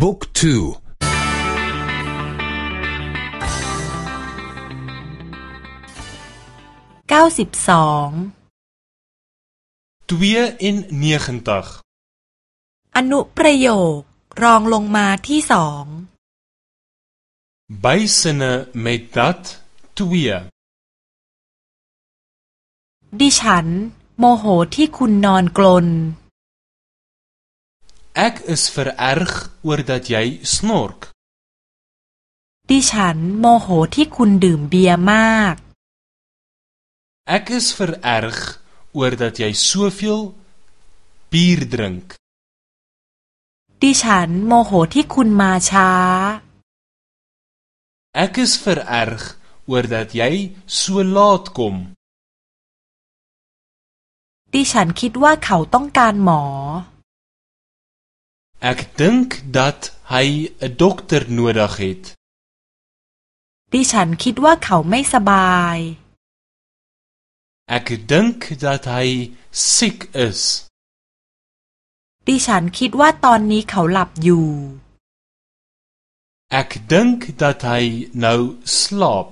บุ๊กทูเก้าสิบสอง tweeënnegentig อนุประโยครองลงมาที่สอง bysinne met dat twee ดิฉัน โมโหที่คุณนอนกลน Ek is vererg oor dat jy snork ดิฉันโมโหที่คุณดื่มเบียร์มาก Ek is vererg oor dat jy soveel bier drink ดิฉันโมโหที่คุณมาช้า Ek is vererg oor dat jy so laat kom ดิฉันคิดว่าเขาต้องการหมอ Ek dink dat hy 'n dokter nodig het ดิฉันคิดว่าเขาไม่สบาย Ek dink dat hy siek is ดิฉันคิดว่าตอนนี้เขาหลับอยู่ Ek dink dat hy nou slaap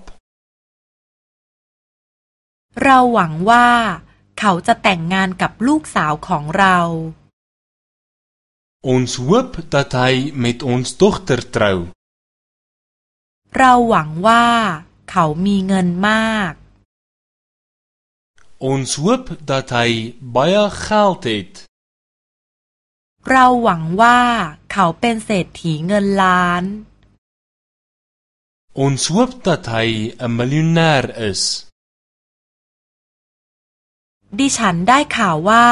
เราหวังว่า เขาจะแต่งงานกับลูกสาวของเรา Ons hoop dat hy met ons dogter trou เราหวังว่าเขามีเงินมาก Ons hoop dat hy baie geld het เราหวังว่าเขาเป็นเศรษฐีเงินล้าน Ons hoop dat hy 'n miljonair is ดิฉันได้ข่าวว่า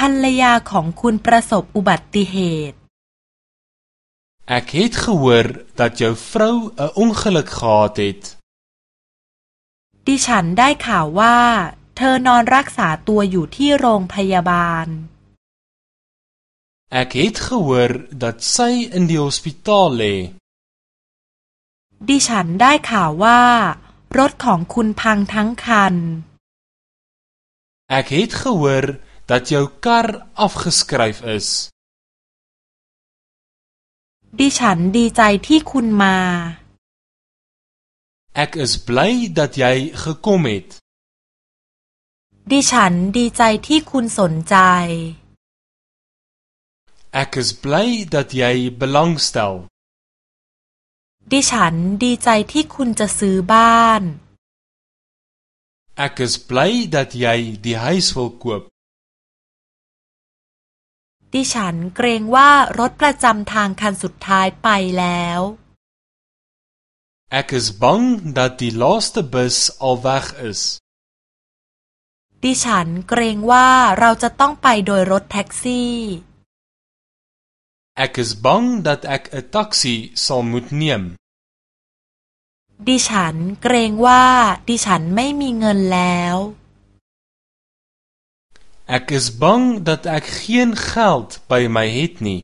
ภรรยาของคุณประสบอุบัติเหตุ Ek het gehoor dat jou vrou 'n ongeluk gehad het ดิฉันได้ข่าวว่า เธอนอนรักษาตัวอยู่ที่โรงพยาบาล Ek het gehoor dat sy in die hospitaal lê ดิฉันได้ข่าวว่า รถของคุณพังทั้งคัน Ek het gehoor dat jou kar afgeskryf is ดิฉันดีใจที่คุณมา Ek is bly dat jy gekom het ดิฉันดีใจที่คุณสนใจ Ek is bly dat jy belangstel ดิฉันดีใจที่คุณจะซื้อบ้าน Ek is bly dat jy die huis wil koop ดิฉันเกรงว่ารถประจำทางคันสุดท้ายไปแล้ว Ek is bang dat die laaste bus al weg is ดิฉันเกรงว่าเราจะต้องไปโดยรถแท็กซี่ Ek is bang dat ek 'n taxi sal moet neem ดิฉันเกรงว่าดิฉันไม่มีเงินแล้ว Ek is bang dat ek geen geld by my het nie